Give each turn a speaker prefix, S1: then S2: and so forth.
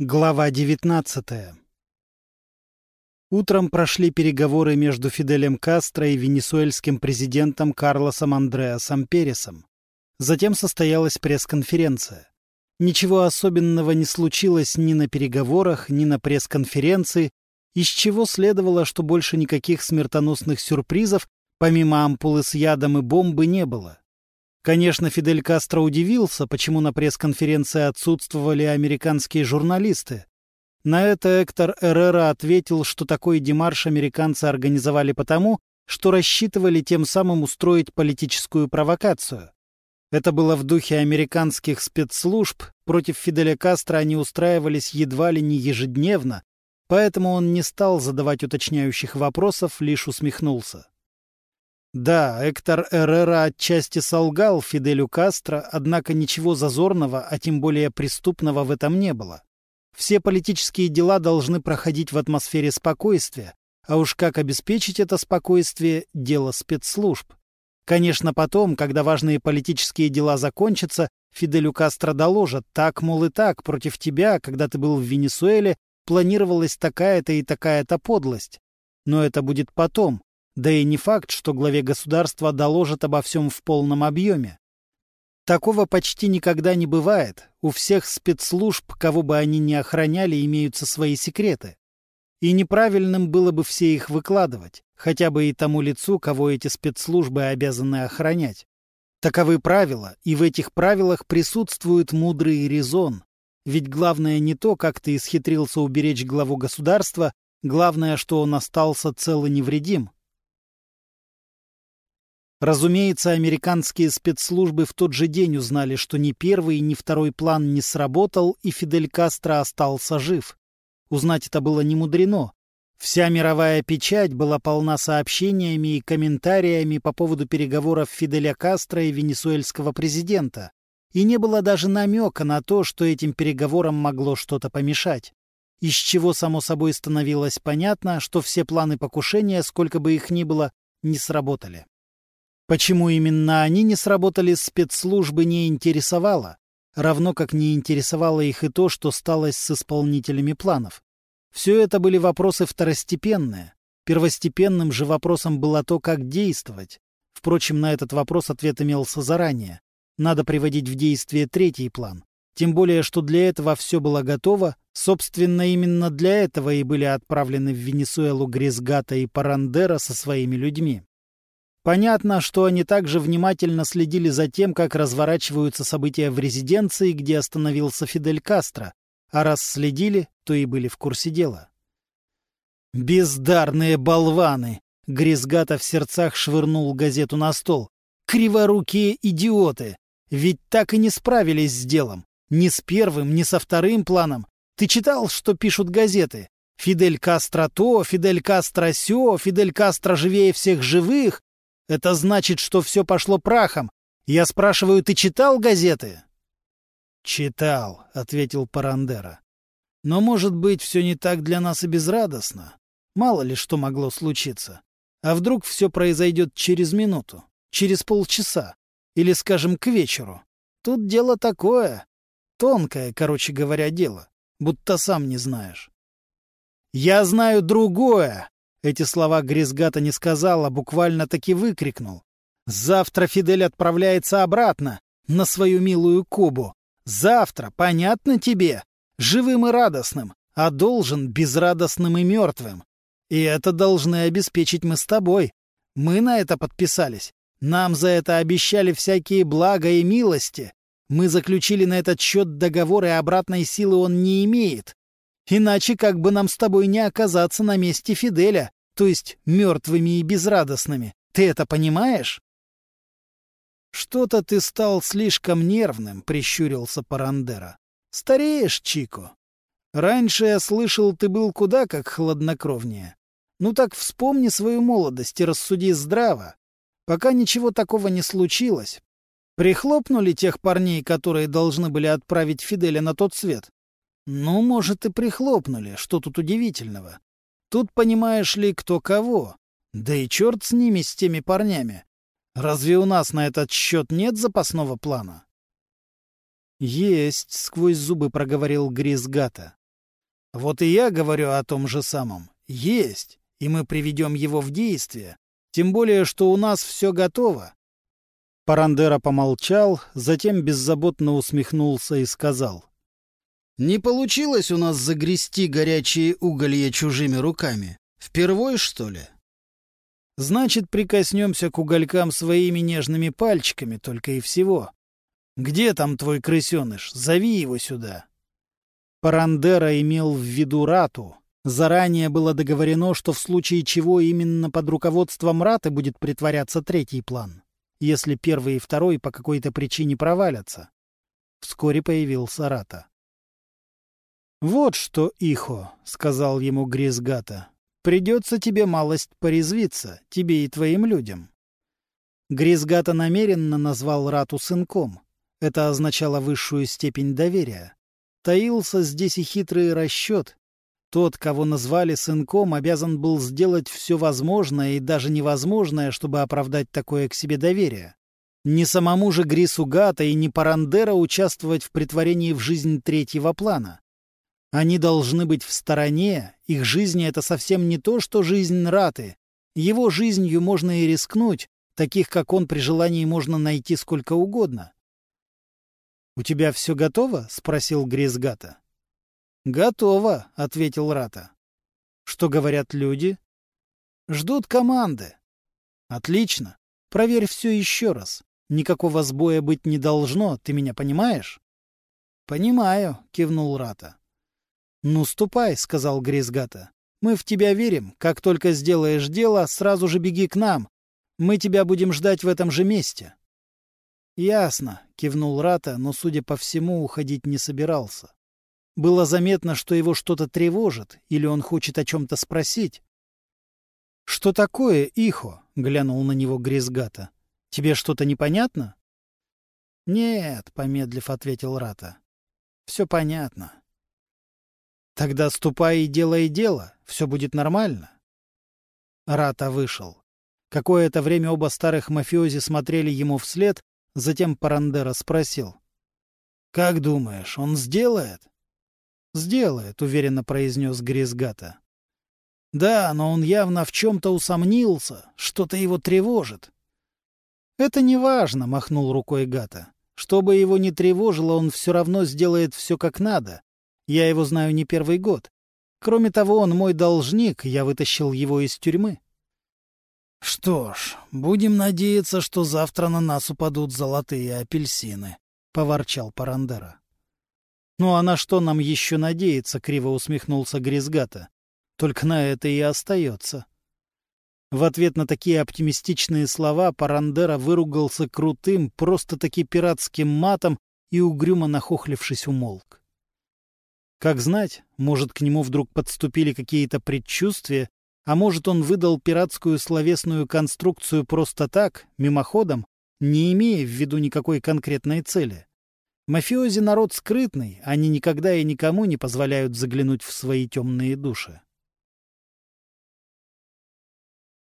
S1: Глава 19 Утром прошли переговоры между Фиделем Кастро и венесуэльским президентом Карлосом Андреасом Пересом. Затем состоялась пресс-конференция. Ничего особенного не случилось ни на переговорах, ни на пресс-конференции, из чего следовало, что больше никаких смертоносных сюрпризов, помимо ампулы с ядом и бомбы, не было. Конечно, Фидель Кастро удивился, почему на пресс-конференции отсутствовали американские журналисты. На это Эктор Эррера ответил, что такой демарш американцы организовали потому, что рассчитывали тем самым устроить политическую провокацию. Это было в духе американских спецслужб, против Фиделя Кастро они устраивались едва ли не ежедневно, поэтому он не стал задавать уточняющих вопросов, лишь усмехнулся. Да, Эктор Эррера отчасти солгал Фиделю Кастро, однако ничего зазорного, а тем более преступного в этом не было. Все политические дела должны проходить в атмосфере спокойствия, а уж как обеспечить это спокойствие – дело спецслужб. Конечно, потом, когда важные политические дела закончатся, Фиделю Кастро доложат, так, мол, и так, против тебя, когда ты был в Венесуэле, планировалась такая-то и такая-то подлость. Но это будет потом, да и не факт, что главе государства доложат обо всем в полном объеме. Такого почти никогда не бывает. У всех спецслужб, кого бы они ни охраняли, имеются свои секреты. И неправильным было бы все их выкладывать, хотя бы и тому лицу, кого эти спецслужбы обязаны охранять. Таковы правила, и в этих правилах присутствует мудрый резон. Ведь главное не то, как ты исхитрился уберечь главу государства, главное, что он остался цел и невредим. Разумеется, американские спецслужбы в тот же день узнали, что ни первый, ни второй план не сработал, и Фидель Кастро остался жив. Узнать это было не мудрено. Вся мировая печать была полна сообщениями и комментариями по поводу переговоров Фиделя Кастро и венесуэльского президента. И не было даже намека на то, что этим переговорам могло что-то помешать. Из чего, само собой, становилось понятно, что все планы покушения, сколько бы их ни было, не сработали. Почему именно они не сработали, спецслужбы не интересовало, равно как не интересовало их и то, что стало с исполнителями планов. Все это были вопросы второстепенные. Первостепенным же вопросом было то, как действовать. Впрочем, на этот вопрос ответ имелся заранее. Надо приводить в действие третий план. Тем более, что для этого все было готово. Собственно, именно для этого и были отправлены в Венесуэлу Гризгата и Парандера со своими людьми. Понятно, что они также внимательно следили за тем, как разворачиваются события в резиденции, где остановился Фидель Кастро, а раз следили, то и были в курсе дела. «Бездарные болваны!» — Гризгата в сердцах швырнул газету на стол. «Криворукие идиоты! Ведь так и не справились с делом. Ни с первым, ни со вторым планом. Ты читал, что пишут газеты? Фидель Кастро то, Фидель Кастро сё, Фидель Кастро живее всех живых, это значит, что все пошло прахом. Я спрашиваю, ты читал газеты? Читал, ответил Парандера. Но, может быть, все не так для нас и безрадостно. Мало ли что могло случиться. А вдруг все произойдет через минуту, через полчаса, или, скажем, к вечеру. Тут дело такое. Тонкое, короче говоря, дело. Будто сам не знаешь. «Я знаю другое!» Эти слова Гризгата не сказал, а буквально таки выкрикнул. «Завтра Фидель отправляется обратно, на свою милую Кубу. Завтра, понятно тебе? Живым и радостным, а должен безрадостным и мертвым. И это должны обеспечить мы с тобой. Мы на это подписались. Нам за это обещали всякие блага и милости. Мы заключили на этот счет договор, и обратной силы он не имеет. Иначе как бы нам с тобой не оказаться на месте Фиделя, то есть мертвыми и безрадостными. Ты это понимаешь? «Что-то ты стал слишком нервным», — прищурился Парандера. «Стареешь, Чико. Раньше я слышал, ты был куда как хладнокровнее. Ну так вспомни свою молодость и рассуди здраво. Пока ничего такого не случилось. Прихлопнули тех парней, которые должны были отправить Фиделя на тот свет? Ну, может, и прихлопнули, что тут удивительного. Тут понимаешь ли, кто кого. Да и черт с ними, с теми парнями. Разве у нас на этот счет нет запасного плана? Есть, сквозь зубы проговорил Гризгата. Вот и я говорю о том же самом. Есть, и мы приведем его в действие. Тем более, что у нас все готово. Парандера помолчал, затем беззаботно усмехнулся и сказал. «Не получилось у нас загрести горячие уголья чужими руками. Впервой, что ли?» «Значит, прикоснемся к уголькам своими нежными пальчиками только и всего. Где там твой крысеныш? Зови его сюда». Парандера имел в виду Рату. Заранее было договорено, что в случае чего именно под руководством Раты будет притворяться третий план если первый и второй по какой-то причине провалятся. Вскоре появился Рата. «Вот что, Ихо», — сказал ему Гризгата, — «придется тебе малость порезвиться, тебе и твоим людям». Гризгата намеренно назвал Рату сынком. Это означало высшую степень доверия. Таился здесь и хитрый расчет, тот, кого назвали сынком, обязан был сделать все возможное и даже невозможное, чтобы оправдать такое к себе доверие. Не самому же Грису Гата и не Парандера участвовать в притворении в жизнь третьего плана. Они должны быть в стороне, их жизни — это совсем не то, что жизнь Раты. Его жизнью можно и рискнуть, таких, как он, при желании можно найти сколько угодно. — У тебя все готово? — спросил Грисгата. «Готово», — ответил Рата. «Что говорят люди?» «Ждут команды». «Отлично. Проверь все еще раз. Никакого сбоя быть не должно, ты меня понимаешь?» «Понимаю», — кивнул Рата. «Ну, ступай», — сказал Гризгата. «Мы в тебя верим. Как только сделаешь дело, сразу же беги к нам. Мы тебя будем ждать в этом же месте». «Ясно», — кивнул Рата, но, судя по всему, уходить не собирался. Было заметно, что его что-то тревожит, или он хочет о чем-то спросить. — Что такое, Ихо? — глянул на него Гризгата. — Тебе что-то непонятно? — Нет, — помедлив ответил Рата. — Все понятно. — Тогда ступай и делай дело, все будет нормально. Рата вышел. Какое-то время оба старых мафиози смотрели ему вслед, затем Парандера спросил. — Как думаешь, он сделает? «Сделает», — уверенно произнес Гризгата. «Да, но он явно в чем-то усомнился, что-то его тревожит». «Это не важно», — махнул рукой Гата. «Что бы его ни тревожило, он все равно сделает все как надо. Я его знаю не первый год. Кроме того, он мой должник, я вытащил его из тюрьмы». «Что ж, будем надеяться, что завтра на нас упадут золотые апельсины», — поворчал Парандера. «Ну а на что нам еще надеяться?» — криво усмехнулся Гризгата. «Только на это и остается». В ответ на такие оптимистичные слова Парандера выругался крутым, просто-таки пиратским матом и, угрюмо нахохлившись, умолк. Как знать, может, к нему вдруг подступили какие-то предчувствия, а может, он выдал пиратскую словесную конструкцию просто так, мимоходом, не имея в виду никакой конкретной цели. Мафиози народ скрытный, они никогда и никому не позволяют заглянуть в свои темные души.